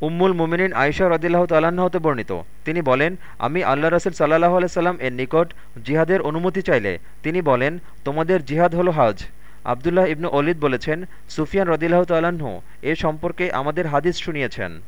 উম্মুল মুমিনিন আয়সা রদিল্লাহ তালাহতে বর্ণিত। তিনি বলেন, আমি আল্লাহ রসুল সাল্লাহ আলাইসাল্লাম এর নিকট জিহাদের অনুমতি চাইলে। তিনি বলেন, তোমাদের জিহাদ হলো হাজ। আবদুল্লাহ ইবনু অলিদ বলেছেন, সুফিয়ান রদিল্লাহ তালাহ এ সম্পর্কে আমাদের হাদিস শুনিয়েছেন।